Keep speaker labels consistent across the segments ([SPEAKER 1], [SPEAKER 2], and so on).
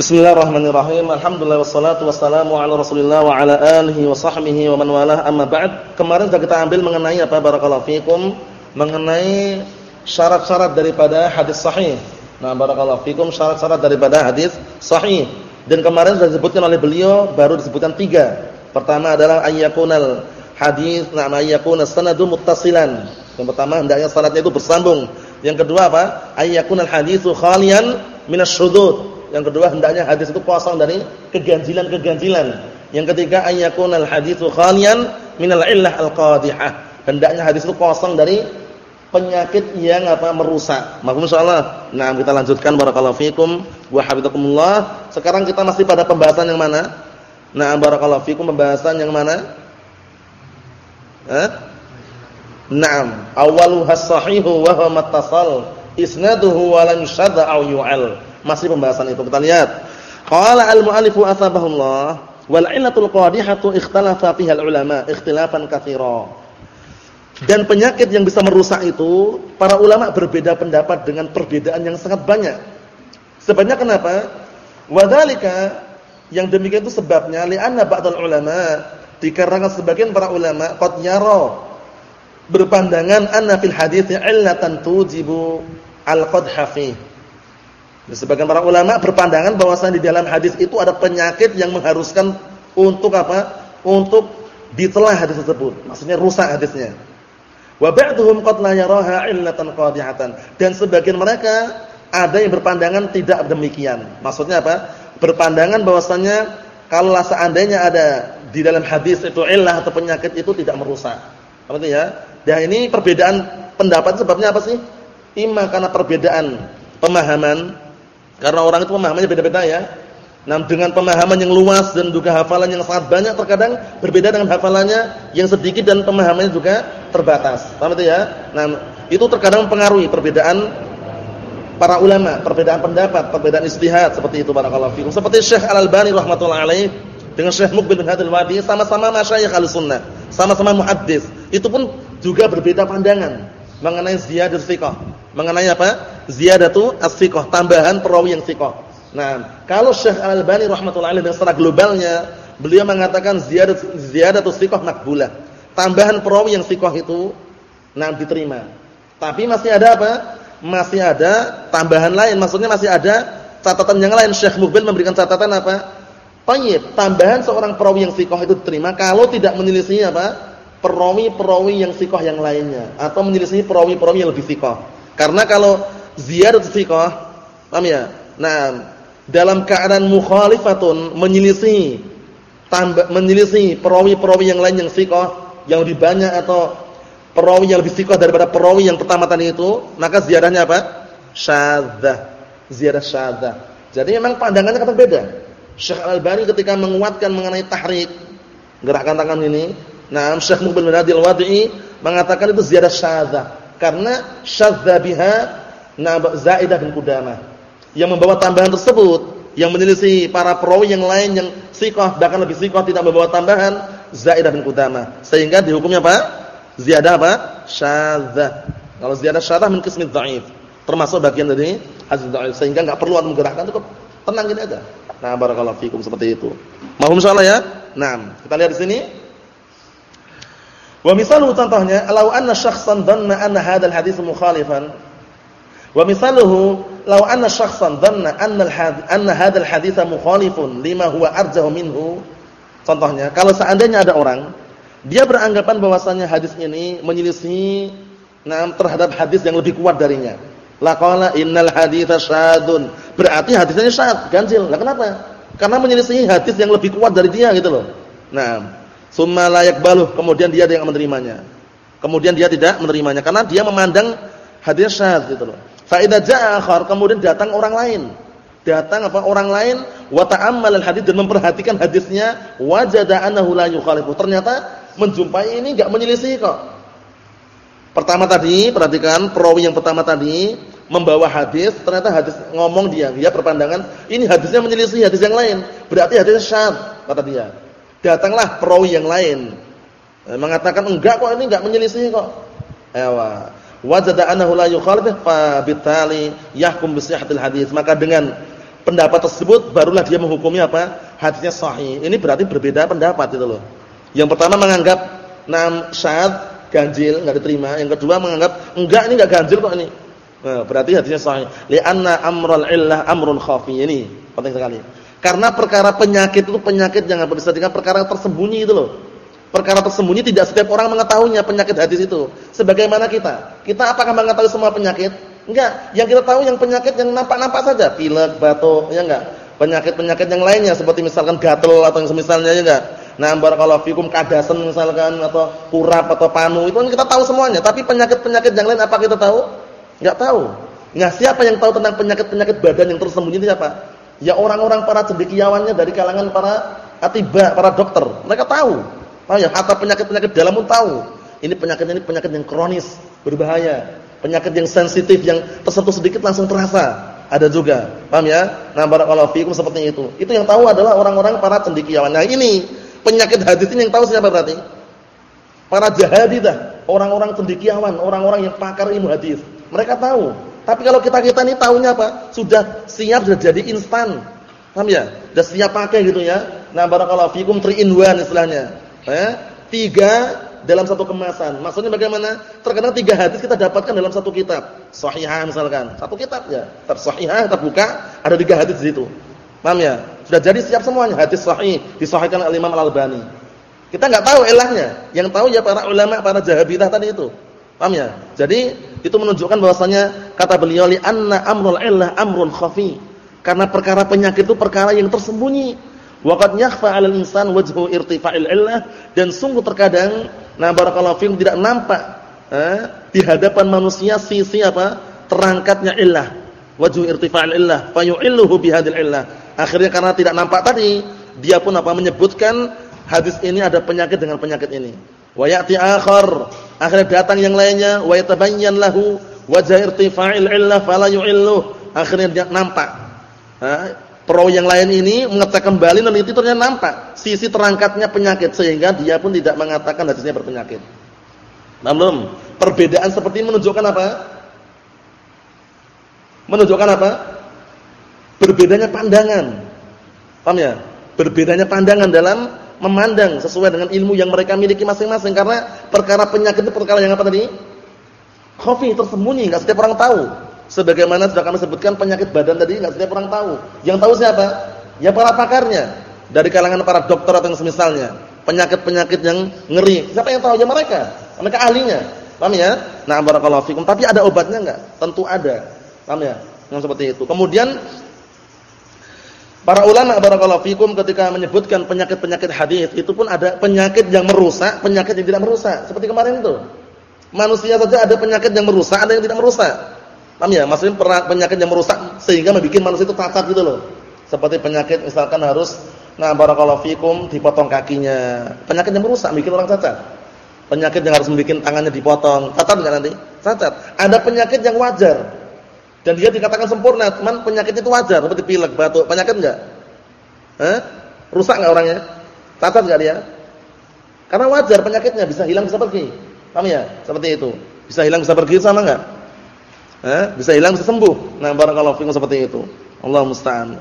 [SPEAKER 1] Bismillahirrahmanirrahim. Alhamdulillah wassalatu wassalamu ala Rasulillah wa ala alihi wa sahbihi wa man walah. Amma ba'd. Kemarin sudah kita ambil mengenai apa barakallahu fikum, mengenai syarat-syarat daripada hadis sahih. Nah, barakallahu fikum syarat-syarat daripada hadis sahih. Dan kemarin sudah disebutkan oleh beliau baru disebutkan tiga. Pertama adalah ayyakunal hadis, nah ayyakuna sanadu muttasilan. Yang pertama hendaknya sanadnya itu bersambung. Yang kedua apa? Ayyakunal hadisu khalian minasyudud yang kedua hendaknya hadis itu kosong dari keganjilan-keganjilan. Yang ketiga ayyakunal haditsu khalian minal illah al-qadhihah. Hendaknya hadis itu kosong dari penyakit yang apa merusak. Mafhum insyaallah. Nah, kita lanjutkan barakallahu fikum wa hafizakumullah. Sekarang kita masih pada pembahasan yang mana? Nah, barakallahu fikum pembahasan yang mana? Eh? Naam, awwaluha sahihu wa huwa mattasal isnaduhu wa lam aw yu'al. Masih pembahasan itu. Kita lihat. Qala al-mu'allifu asbahullah wal 'illatul qadihatu ikhtalafa fiha al-ulama ikhtilafan katsira. Dan penyakit yang bisa merusak itu para ulama berbeda pendapat dengan perbedaan yang sangat banyak. Sebanyak kenapa? Wadzalika yang demikian itu sebabnya li'anna ba'dal ulama dikarenakan sebagian para ulama qad yara berpandangan anna fil hadits illatan tujibu al-qadha fihi Sebagian para ulama berpandangan bahwasanya di dalam hadis itu ada penyakit yang mengharuskan untuk apa? Untuk ditelah hadis tersebut. Maksudnya rusak hadisnya. Wa ba'dhum qad la yaraha illatan qadihatan. Dan sebagian mereka ada yang berpandangan tidak demikian. Maksudnya apa? Berpandangan bahwasanya kalau seandainya ada di dalam hadis itu illah atau penyakit itu tidak merusak. Apa itu ya? Dan ini perbedaan pendapat sebabnya apa sih? Ima karena perbedaan pemahaman karena orang itu pemahamannya beda-beda ya. Nah, dengan pemahaman yang luas dan juga hafalan yang sangat banyak terkadang berbeda dengan hafalannya yang sedikit dan pemahamannya juga terbatas. Paham itu ya? Nah, itu terkadang mempengaruhi perbedaan para ulama, perbedaan pendapat, perbedaan istihad seperti itu barakallahu fikum. Seperti Syekh Al-Albani rahimatullah alaih dengan Syekh Muqbil bin Hadil Wadi sama-sama masyayikh Ahlussunnah, sama-sama muhaddis. Itu pun juga berbeda pandangan mengenai ziyadah thiqah. Mengenai apa? Ziyadatu as-siqah, tambahan perawi yang siqah. Nah, kalau Syekh Al-Albani rahimatullah alaihi secara globalnya, beliau mengatakan ziyadat ziyadatu siqah makbulah. Tambahan perawi yang siqah itu nah diterima. Tapi masih ada apa? Masih ada tambahan lain, maksudnya masih ada catatan yang lain. Syekh Mubil memberikan catatan apa? Tayyib, tambahan seorang perawi yang siqah itu diterima kalau tidak menyelisih apa? perawi-perawi yang siqah yang lainnya atau menyelisih perawi-perawi yang lebih siqah. Karena kalau ziyadat thiqah, paham ya? Nah, dalam keadaan mukhalifatun menyelisih tambah menyelisih perawi-perawi yang lain yang thiqah yang lebih banyak atau perawi yang lebih thiqah daripada perawi yang pertama tadi itu, maka ziyadahnya apa? Syadzah. Ziyadah syadzah. Jadi memang pandangannya kata beda. Syekh Al-Albani ketika menguatkan mengenai tahrik gerakan tangan ini, nah Syekh Mubil bin Adil Wadi'i mengatakan itu ziyadah syadzah karena syadzah biha Nah, Zaidah bin Qudamah yang membawa tambahan tersebut yang menyelisih para perawi yang lain yang siqah bahkan lebih siqah tidak membawa tambahan Zaidah bin Qudamah sehingga dihukumnya apa? Ziyadah apa? Syadzah. Kalau ziyadah syadzah min qismi dhaif termasuk bagian dari hadis dhaif sehingga enggak perlu menggerakkan cukup tenang gini aja. Nah, barakallahu fikum seperti itu. Mohon insyaallah ya. Nah, kita lihat di sini. Wa misalu contohnya, law anna syakhsan dhanna anna hadzal hadits mukhalifan Wa misaluhu law anna syakhsan dhanna anna anna hadzal haditsa mukhalifun lima huwa arjahu minhu. Contohnya, kalau seandainya ada orang dia beranggapan bahwasanya hadis ini menyelisih nah, terhadap hadis yang lebih kuat darinya. Laqala innal haditsa syadun. Berarti hadisnya syad, ganjil. Lah kenapa? Karena menyelisih hadis yang lebih kuat dari dia gitu loh. Nah, summa la yaqbalu, kemudian dia yang menerimanya. Kemudian dia tidak menerimanya karena dia memandang hadis syad gitu loh. Fa idza kemudian datang orang lain. Datang apa orang lain wa ta'ammal al-hadits dan memperhatikan hadisnya wajada annahu la yukhalifu. Ternyata menjumpai ini enggak menyelisih kok. Pertama tadi, perhatikan perawi yang pertama tadi membawa hadis, ternyata hadis ngomong dia, dia berpandangan ini hadisnya menyelisih hadis yang lain. Berarti hadisnya syadz kata dia. Datanglah perawi yang lain eh, mengatakan enggak kok ini enggak menyelisih kok. Ewa wajada annahu la yukhalif fa bitali yahkum bi sihhatil hadis maka dengan pendapat tersebut barulah dia menghukumi apa? Hadisnya sahih. Ini berarti berbeda pendapat itu loh. Yang pertama menganggap nam syad ganjil enggak diterima, yang kedua menganggap enggak ini enggak ganjil kok ini. Nah, berarti hadisnya sahih. Li'anna amrul illah amrun khafi. Ini penting sekali. Karena perkara penyakit itu penyakit yang apa bisa dengan perkara tersembunyi itu loh. Perkara tersembunyi tidak setiap orang mengetahuinya penyakit hadis itu. Sebagaimana kita. Kita apakah mengetahui semua penyakit? Enggak. Yang kita tahu yang penyakit yang nampak-nampak saja, pilek, batuk, ya enggak. Penyakit-penyakit yang lainnya seperti misalkan gatel atau yang semisalnya ya enggak. Nah, barakallahu fikum kadasen misalkan atau kurap atau panu itu kan kita tahu semuanya, tapi penyakit-penyakit yang lain apa kita tahu? Enggak tahu. Nah, siapa yang tahu tentang penyakit-penyakit badan yang tersembunyi itu siapa? Ya orang-orang para cendekiawannya dari kalangan para atiba, para dokter. Mereka tahu. Tahu ya, atau penyakit-penyakit dalam pun tahu. Ini penyakit ini penyakit yang kronis, berbahaya. Penyakit yang sensitif yang tersentuh sedikit langsung terasa. Ada juga. Paham ya? Nah, barakallahu fikum seperti itu. Itu yang tahu adalah orang-orang para cendekiawan. Nah, ini penyakit hadis ini yang tahu siapa berarti? Para jahadidah, orang-orang cendekiawan, orang-orang yang pakar ilmu hadis. Mereka tahu. Tapi kalau kita-kita ini tahunya apa? Sudah siap sudah jadi instan. Paham ya? Sudah siap pakai gitu ya. Nah, barakallahu fikum 3 in 1 istilahnya. Eh? Tiga dalam satu kemasan. Maksudnya bagaimana? Terkadang tiga hadis kita dapatkan dalam satu kitab. Sahihah misalkan. Satu kitab ya. Kitab sahihah kita buka ada tiga hadis di situ. Paham ya? Sudah jadi siap semuanya hadis sahih disahihkan oleh Imam Al-Albani. Kita enggak tahu ilahnya. Yang tahu ya para ulama, para jahabitah tadi itu. Paham ya? Jadi itu menunjukkan bahwasanya kata beliau li anna amrul illah amrun khafi. Karena perkara penyakit itu perkara yang tersembunyi. Waqad yakhfa 'alal insan wajhu irtifa'il illah dan sungguh terkadang Nah, barakallahu fiikum tidak nampak eh, di hadapan manusia sisi apa? terangkatnya illah. Wajhu irtifa'il illah, fayu'illuhu bihadil illah. Akhirnya karena tidak nampak tadi, dia pun apa menyebutkan hadis ini ada penyakit dengan penyakit ini. Wa ya'ti akhirnya datang yang lainnya, wa yatabayyan lahu wajh irtifa'il illah fala yu'illuh. Akhirnya dia nampak. Eh, perawi yang lain ini mengecek kembali dan itu ternyata nampak sisi terangkatnya penyakit sehingga dia pun tidak mengatakan hadisnya berpenyakit. Namun perbedaan seperti menunjukkan apa? Menunjukkan apa? Berbedanya pandangan. Paham ya? Berbedanya pandangan dalam memandang sesuai dengan ilmu yang mereka miliki masing-masing karena perkara penyakit itu perkara yang apa tadi? Khafi tersembunyi, enggak setiap orang tahu. Sebagaimana sudah kami sebutkan penyakit badan tadi enggak setiap orang tahu. Yang tahu siapa? Ya para pakarnya. Dari kalangan para dokter atau yang semisalnya. Penyakit-penyakit yang ngeri. Siapa yang tahu? Ya mereka. Mereka ahlinya. Paham ya? Nah, barakallahu fikum. Tapi ada obatnya enggak? Tentu ada. Paham ya? Yang seperti itu. Kemudian para ulama barakallahu fikum ketika menyebutkan penyakit-penyakit hadis, itu pun ada penyakit yang merusak, penyakit yang tidak merusak. Seperti kemarin itu. Manusia saja ada penyakit yang merusak, ada yang tidak merusak. Paham ya? Maksudnya penyakit yang merusak sehingga membuat manusia itu cacat gitu loh. Seperti penyakit misalkan harus nah barakallahu fikum dipotong kakinya. Penyakit yang merusak bikin orang cacat. Penyakit yang harus membuat tangannya dipotong. Cacat enggak nanti? Cacat. Ada penyakit yang wajar. Dan dia dikatakan sempurna, teman penyakit itu wajar seperti pilek, batuk. Penyakit enggak? Eh? Rusak enggak orangnya? Cacat enggak dia? Karena wajar penyakitnya bisa hilang bisa pergi. Paham ya? Seperti itu. Bisa hilang bisa pergi sama enggak? Eh, bisa hilang bisa sembuh. Nah, barakallahu fikum seperti itu. Allah musta'an.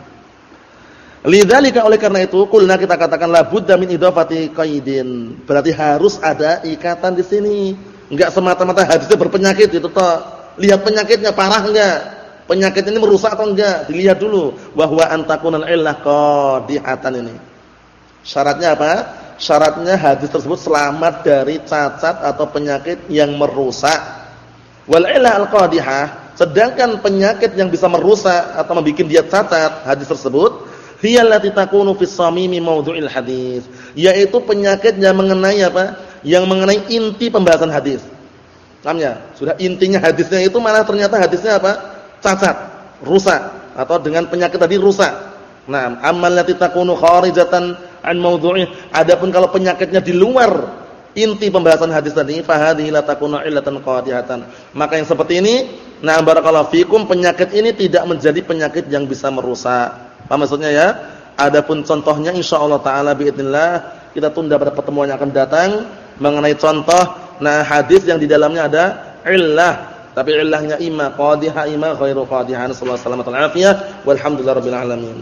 [SPEAKER 1] Lidzalika oleh karena itu kulna kita katakan la budda min idafati qaidin. Berarti harus ada ikatan di sini. Enggak semata-mata hadisnya berpenyakit itu toh. Lihat penyakitnya parah enggak? Penyakit ini merusak atau enggak? Dilihat dulu bahwa antakunal illah qadihatan ini. Syaratnya apa? Syaratnya hadis tersebut selamat dari cacat atau penyakit yang merusak Wal ilah al-qadihah, sedangkan penyakit yang bisa merusak atau membuat dia cacat hadis tersebut, hiya allati takunu fis samimi mawdu'il hadis, yaitu penyakit yang mengenai apa? Yang mengenai inti pembahasan hadis. Paham ya? Sudah intinya hadisnya itu malah ternyata hadisnya apa? Cacat, rusak atau dengan penyakit tadi rusak. Nah, amal lati takunu kharijatan an mawdu'i. Adapun kalau penyakitnya di luar inti pembahasan hadis tadi fahadhihi la takunu illatan qadihatan maka yang seperti ini nah barakallahu fikum penyakit ini tidak menjadi penyakit yang bisa merusak apa maksudnya ya adapun contohnya insyaallah taala باذنillah kita tunda pada pertemuan yang akan datang mengenai contoh nah hadis yang di dalamnya ada illah Tapi ilahnya imma qadihah imma ghairu qadihah. Sallallahu alaihi wasallam. Walhamdulillahirabbil alamin.